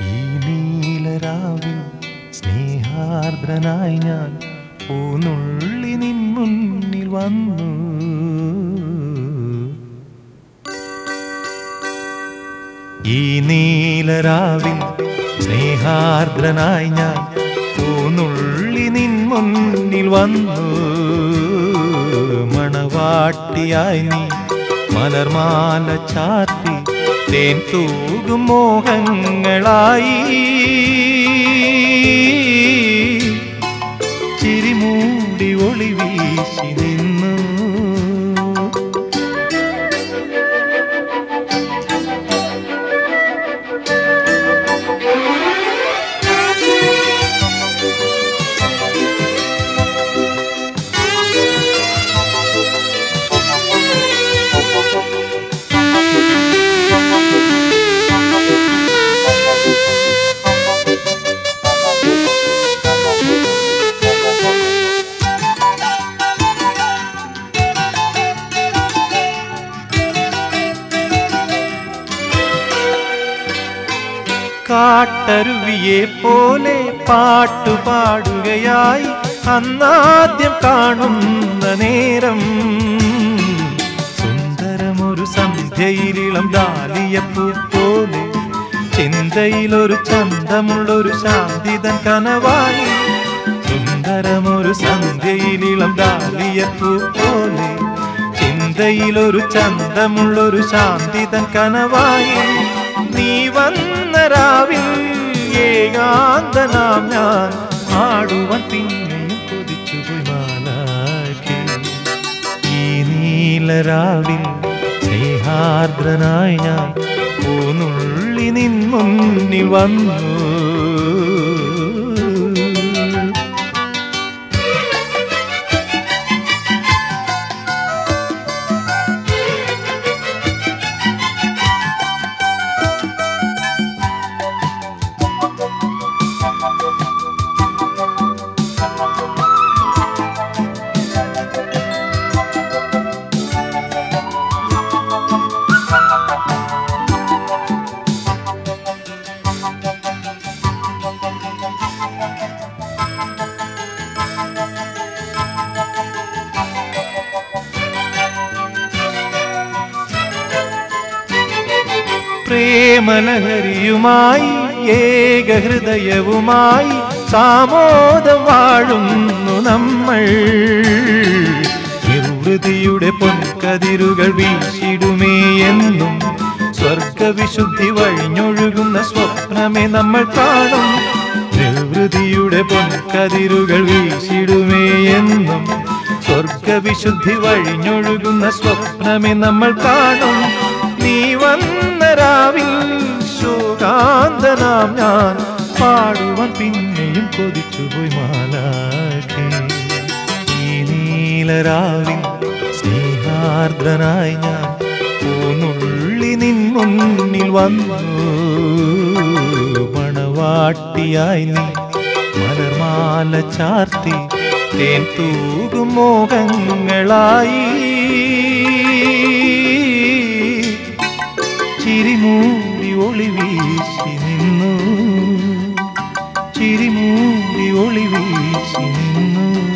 ഈ നീലരാവിൽ സ്നേഹാർദ്രനായി ഞാൻ പൂനുള്ളി നിൻ മുന്നിൽ വന്നു. ഈ നീലരാവിൽ സ്നേഹാർദ്രനായി ഞാൻ പൂനുള്ളി നിൻ മുന്നിൽ വന്നു. മണവാട്ടിയായി നീ മലർമാല ചാർത്തി തേൻ തൂകും മോഹങ്ങളായി. കാട്ടരുവിയെ പോലെ പാട്ടുപാടുകയായി അന്നാദ്യം കാണുന്ന നേരം. സുന്ദരമൊരു സന്ധ്യയിലിളം ഡാലിയപ്പൂ പോലെ ചിന്തയിലൊരു ചന്തമുള്ളൊരു ശാന്തിതൻ കനവായി. സുന്ദരമൊരു സന്ധ്യയിലിളം ഡാലിയപ്പൂ പോലെ ചിന്തയിലൊരു ചന്തമുള്ളൊരു ശാന്തിതൻ കനവായി. നീ വന്ന രാവിൽ ഏകാന്തനാം ഞാൻ ആടുവൻ പിന്നെയും കൊതിച്ചുപോയി പോയി ഈ നീലരാവിൽ സ്നേഹാർദ്രനായി ഞാൻ പൂനുള്ളി മുന്നിൽ വന്നു. പ്രേമലഹരിയുമായി ഏകഹൃദയവുമായി സാമോദം വാഴുന്നു നമ്മൾ. നിർവൃതിയുടെ പൊൻകതിരുകൾ വീശിടുമേ എന്നും സ്വർഗവിശുദ്ധി വഴിഞ്ഞൊഴുകുന്ന സ്വപ്നമേ നമ്മൾ കാണും. നിർവൃതിയുടെ പൊൻകതിരുകൾ വീശിടുമേ എന്നും സ്വർഗവിശുദ്ധി വഴിഞ്ഞൊഴുകുന്ന സ്വപ്നമേ നമ്മൾ കാണും. നീ വന്ന രാവിൽ ശോകാന്തനാം ഞാൻ പാടുവാൻ പിന്നെയും കൊതിച്ചുപോയി മാലാഖി. ഈ നീലരാവിൽ സ്നേഹാർദ്രനായി ഞാൻ പൂനുള്ളി നിൻ മുന്നിൽ വന്നു. പണവാട്ടിയായി നീ മലർമാല ചാർത്തി തേൻ തൂകും മോഹങ്ങളായി ചിരിമൂടി ഒളി വീശി നിന്നു. ചിരിമൂടി ഒളി നിന്നു.